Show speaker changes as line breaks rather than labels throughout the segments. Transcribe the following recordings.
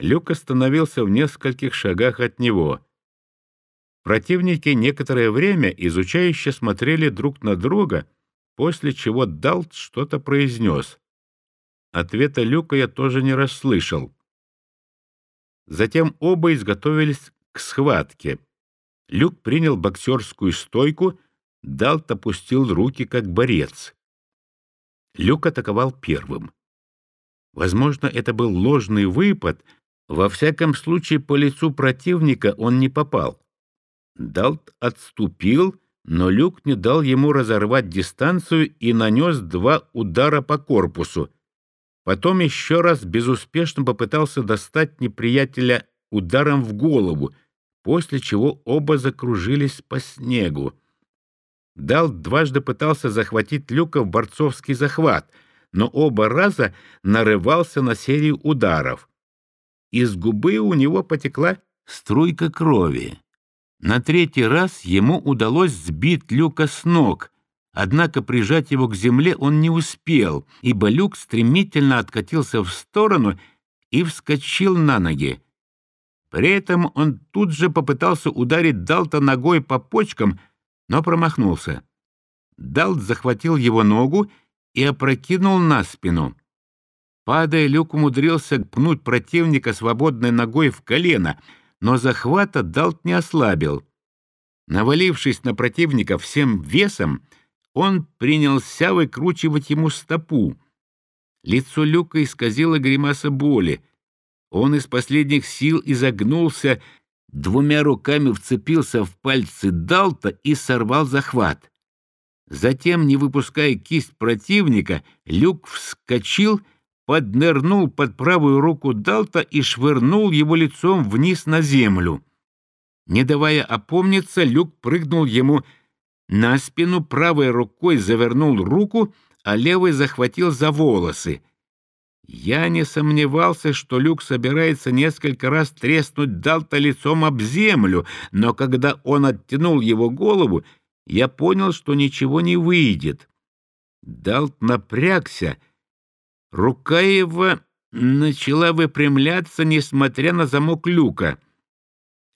Люк остановился в нескольких шагах от него. Противники некоторое время изучающе смотрели друг на друга, после чего Далт что-то произнес. Ответа Люка я тоже не расслышал. Затем оба изготовились к схватке. Люк принял боксерскую стойку, Далт опустил руки как борец. Люк атаковал первым. Возможно, это был ложный выпад — во всяком случае, по лицу противника он не попал. Далт отступил, но Люк не дал ему разорвать дистанцию и нанес два удара по корпусу. Потом еще раз безуспешно попытался достать неприятеля ударом в голову, после чего оба закружились по снегу. Далт дважды пытался захватить Люка в борцовский захват, но оба раза нарывался на серию ударов. Из губы у него потекла струйка крови. На третий раз ему удалось сбить Люка с ног, однако прижать его к земле он не успел, ибо Люк стремительно откатился в сторону и вскочил на ноги. При этом он тут же попытался ударить Далта ногой по почкам, но промахнулся. Далт захватил его ногу и опрокинул на спину. Падая, Люк умудрился пнуть противника свободной ногой в колено, но захвата Далт не ослабил. Навалившись на противника всем весом, он принялся выкручивать ему стопу. Лицо Люка исказило гримаса боли. Он из последних сил изогнулся, двумя руками вцепился в пальцы Далта и сорвал захват. Затем, не выпуская кисть противника, Люк вскочил поднырнул под правую руку Далта и швырнул его лицом вниз на землю. Не давая опомниться, Люк прыгнул ему на спину, правой рукой завернул руку, а левой захватил за волосы. Я не сомневался, что Люк собирается несколько раз треснуть Далта лицом об землю, но когда он оттянул его голову, я понял, что ничего не выйдет. Далт напрягся — Рука его начала выпрямляться, несмотря на замок люка.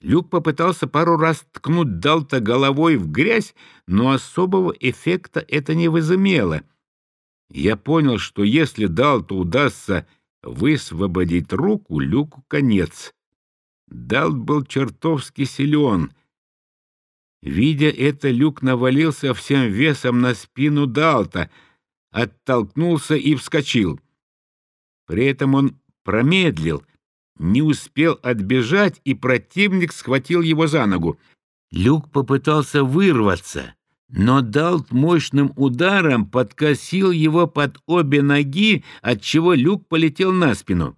Люк попытался пару раз ткнуть Далта головой в грязь, но особого эффекта это не возымело. Я понял, что если Далту удастся высвободить руку, Люку конец. Далт был чертовски силен. Видя это, Люк навалился всем весом на спину Далта, оттолкнулся и вскочил. При этом он промедлил, не успел отбежать, и противник схватил его за ногу. Люк попытался вырваться, но Далт мощным ударом подкосил его под обе ноги, отчего Люк полетел на спину.